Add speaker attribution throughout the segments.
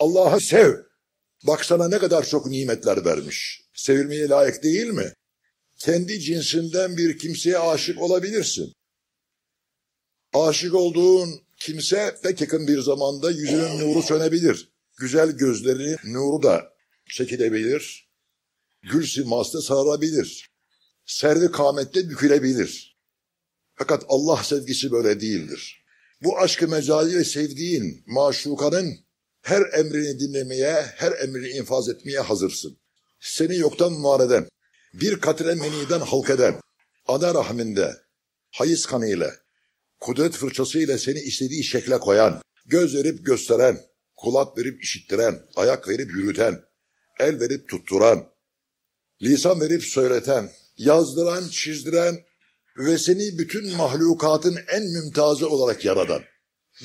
Speaker 1: Allah'ı sev. Bak sana ne kadar çok nimetler vermiş. Sevilmeye layık değil mi? Kendi cinsinden bir kimseye aşık olabilirsin. Aşık olduğun kimse pek yakın bir zamanda yüzünün nuru sönebilir. Güzel gözleri nuru da çekilebilir. Gül siması da sararabilir. Servi kamette bükülebilir. Fakat Allah sevgisi böyle değildir. Bu aşkı mecaliyle sevdiğin maşukanın her emrini dinlemeye, her emrini infaz etmeye hazırsın. Seni yoktan var eden, bir katre meniden halk eden, ana rahminde, hayız kanıyla, kudret fırçasıyla seni istediği şekle koyan, göz verip gösteren, kulak verip işittiren, ayak verip yürüten, el verip tutturan, lisan verip söyleten, yazdıran, çizdiren ve seni bütün mahlukatın en mümtazı olarak yaradan.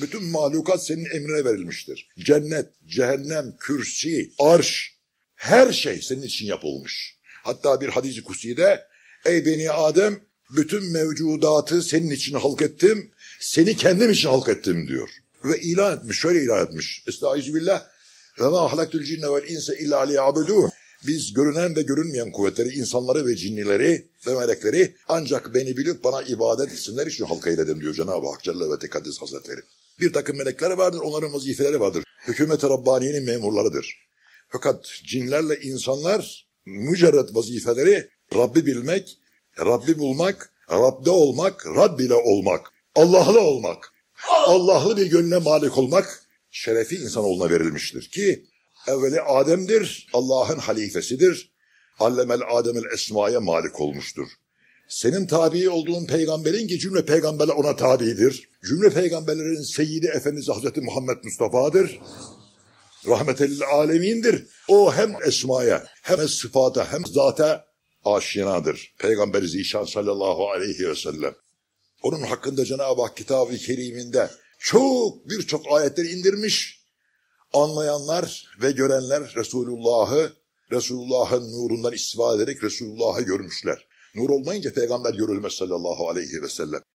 Speaker 1: Bütün mahlukat senin emrine verilmiştir. Cennet, cehennem, kürsi, arş, her şey senin için yapılmış. Hatta bir hadis-i ey beni Adem bütün mevcudatı senin için halk ettim, seni kendim için halk ettim diyor. Ve ilan etmiş, şöyle ilan etmiş. Estağfirullah. Ve ma halaktul cinne vel insa illa liyabudun. Biz görünen ve görünmeyen kuvvetleri, insanları ve cinnileri ve melekleri ancak beni bilip bana ibadet etsinler için halka eyledim diyor Cenab-ı Hak Celle ve Tekaddes Hazretleri. Bir takım melekler vardır, onların vazifeleri vardır. Hükümet-i Rabbaniye'nin memurlarıdır. Fakat cinlerle insanlar mücerret vazifeleri Rabbi bilmek, Rabbi bulmak, Rab'de olmak, Rabb ile olmak, Allah'lı olmak, Allah'lı bir gönlüne malik olmak şerefi insanoğluna verilmiştir ki evveli Adem'dir, Allah'ın halifesidir. Allemel Ademel esmaya malik olmuştur. Senin tabi olduğun peygamberin ki cümle peygamberler ona tabidir. Cümle peygamberlerin seyyidi Efendimiz Hazreti Muhammed Mustafa'dır. Rahmetel alemindir. O hem esmaya hem sıfata hem zata aşinadır. Peygamber Zişan sallallahu aleyhi ve sellem. Onun hakkında Cenab-ı Hak kitabı keriminde çok birçok ayetleri indirmiş. Anlayanlar ve görenler Resulullah'ı, Resulullah'ın nurundan istifade ederek Resulullah'ı görmüşler. Nur olmayınca peygamber görülmez sallallahu aleyhi ve sellem.